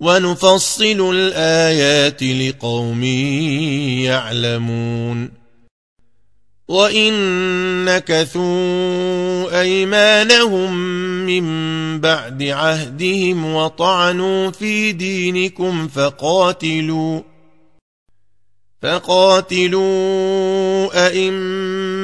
ونفصل الآيات لقوم يعلمون. وإن نكثوا أيمانهم من بعد عهدهم وطعنوا في دينكم فقاتلوا فقاتلوا أئمة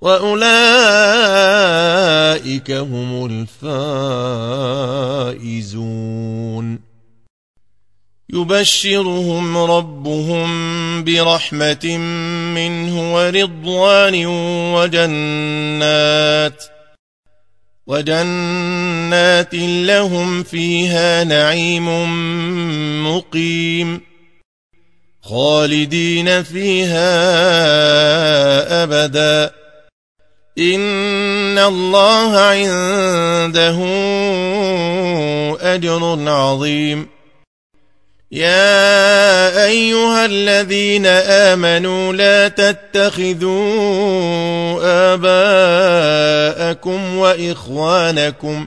وأولئك هم الفائزون. يبشرهم ربهم برحمة منه ورضوان وجنات وجنات لهم فيها نعيم مقيم خالدين فيها أبدا. إن الله عنده أجر عظيم. يا أيها الذين آمنوا لا تتخذوا آباءكم وإخوانكم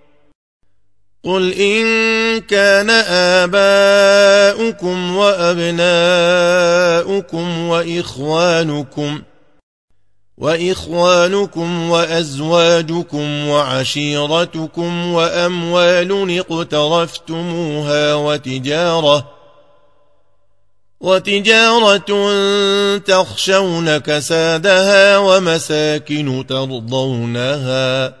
قل إن كان آباؤكم وأبناؤكم وإخوانكم وإخوانكم وأزواجكم وعشيرتكم وأموال اقترفتموها وتجارةً وتجارة تخشون كسادها ومساكن ترضونها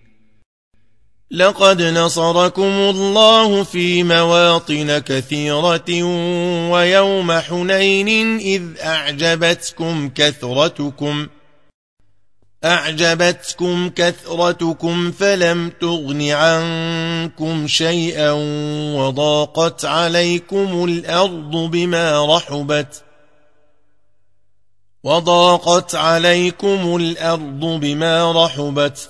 لقد نصركم الله في مواطن كثيرة ويوم حنين إذ أعجبتكم كثرتكم أعجبتكم كثرتكم فلم تغن عنكم شيئا وضاقت عليكم الأرض بما رحبت وضاقت عليكم الأرض بما رحبت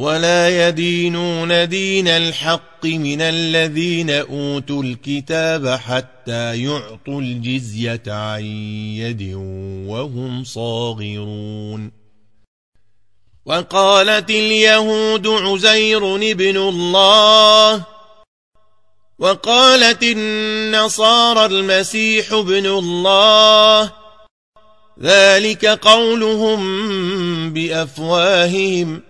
ولا يدينون دين الحق من الذين أوتوا الكتاب حتى يعطوا الجزية عن يد وهم صاغرون. وقالت اليهود عزير ابن الله وقالت النصارى المسيح ابن الله ذلك قولهم بأفواههم.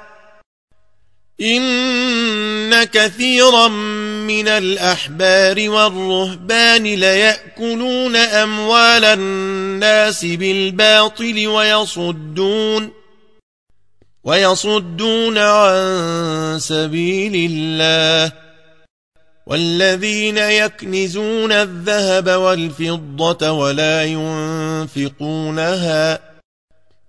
إن كثيرا من الأحبار والرهبان ليأكلون أموال الناس بالباطل ويصدون ويصدون عن سبيل الله والذين يكنزون الذهب والفضة ولا ينفقونها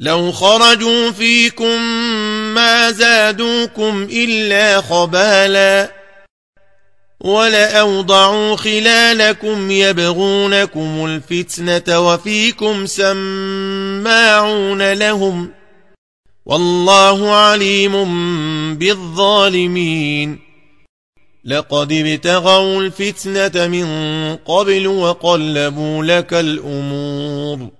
لو خرجوا فيكم ما زادوكم إلا خبالا ولأوضعوا خلالكم يبغونكم الفتنة وفيكم سماعون لهم والله عليم بالظالمين لقد ابتغوا الفتنة من قبل وقلبوا لك الأمور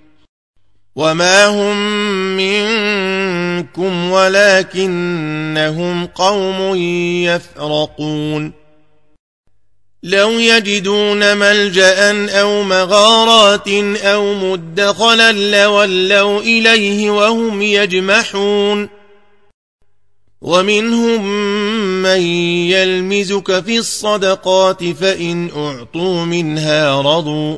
وما هم منكم ولكنهم قوم يفرقون لو يجدون ملجا أو مغارات أو مدخلا لولوا اليه وهم يجمحون ومنهم من يلمزك في الصدقات فان اعطوا منها رضوا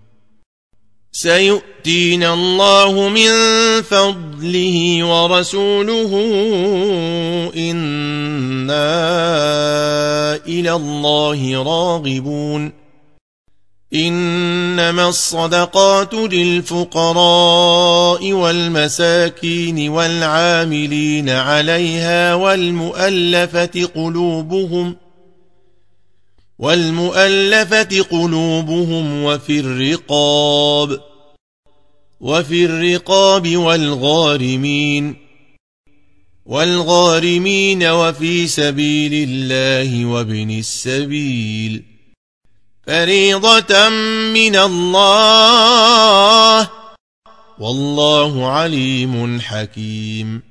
سيؤتينا الله من فضله ورسوله إنا إلى الله راغبون. إنما الصدقات للفقراء والمساكين والعاملين عليها والمؤلفة قلوبهم والمؤلفة قلوبهم وفي الرقاب وفي الرقاب والغارمين والغارمين وفي سبيل الله وابن السبيل. فريضة من الله والله عليم حكيم.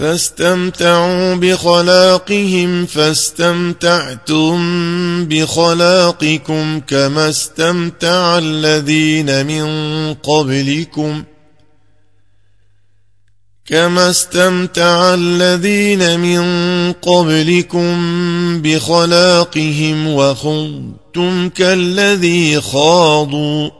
فاستمتعوا بخلاقهم فاستمتعتم بخلاقكم كما استمتع الذين من قبلكم كما استمتع الذين من قبلكم بخلاقهم وخضتم كالذي خاضوا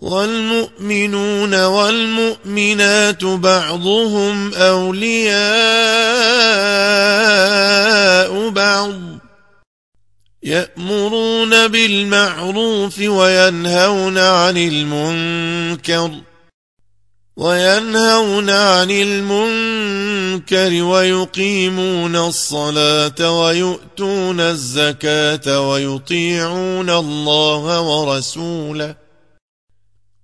والمؤمنون والمؤمنات بعضهم أولياء بعض يأمرون بالمعروف وينهون عن المنكر وينهون عن المنكر ويقيمون الصلاة ويؤتون الزكاة ويطيعون الله ورسوله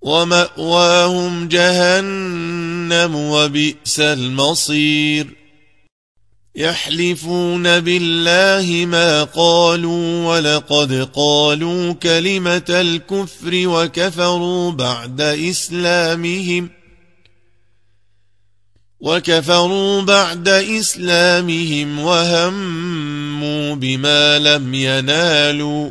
ومأواهم جهنم وبئس المصير. يحلفون بالله ما قالوا ولقد قالوا كلمة الكفر وكفروا بعد إسلامهم وكفروا بعد إسلامهم وهموا بما لم ينالوا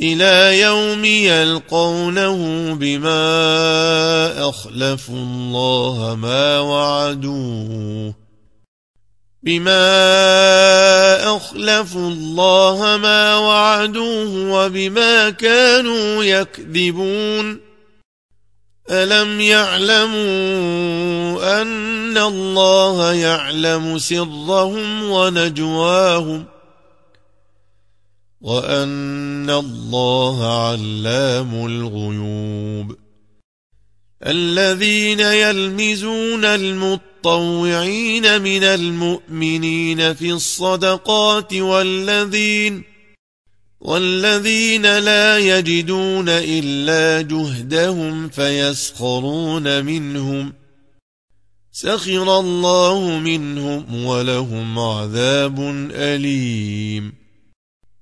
إلى يوم يلقونه بما أخلفوا الله ما وعدوه. بما أخلفوا الله ما وعدوه وبما كانوا يكذبون. ألم يعلموا أن الله يعلم سرهم ونجواهم ۖ؟ وأن الله علام الغيوب الذين يلمزون المطوعين من المؤمنين في الصدقات والذين والذين لا يجدون إلا جهدهم فيسخرون منهم سخر الله منهم ولهم عذاب أليم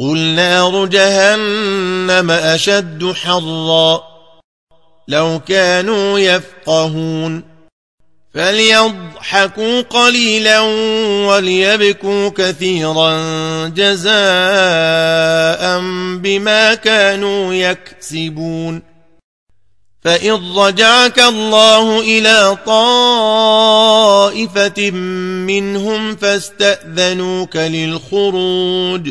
قل نار جهنم أشد حرا لو كانوا يفقهون فليضحكوا قليلا وليبكوا كثيرا جزاء بما كانوا يكسبون فإن رجعك الله إلى طائفة منهم فاستأذنوك للخروج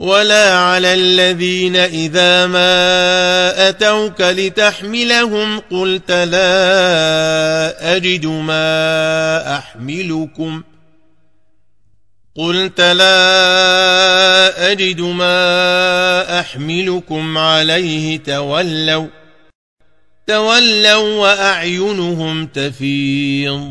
ولا على الذين إذا ما أتوك لتحملهم قلت لا أجد ما أحملكم قلت لا أجد ما أحملكم عليه تولوا تولوا وأعينهم تفيض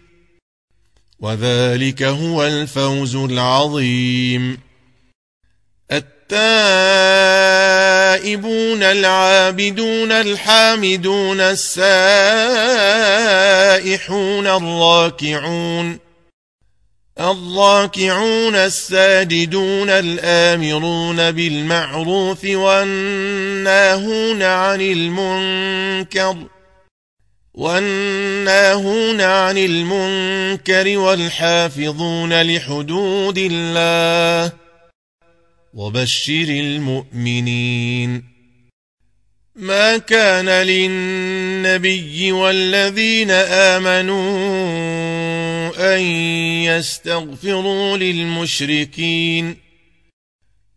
وذلك هو الفوز العظيم. التائبون العابدون الحامدون السائحون الراكعون. الراكعون الساجدون الآمرون بالمعروف والناهون عن المنكر. والناهون عن المنكر والحافظون لحدود الله وبشر المؤمنين ما كان للنبي والذين آمنوا أن يستغفروا للمشركين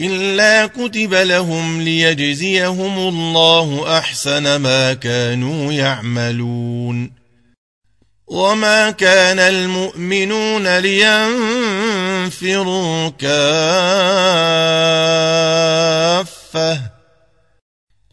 إلا كتب لهم ليجزيهم الله أحسن ما كانوا يعملون. وما كان المؤمنون لينفروا كافة.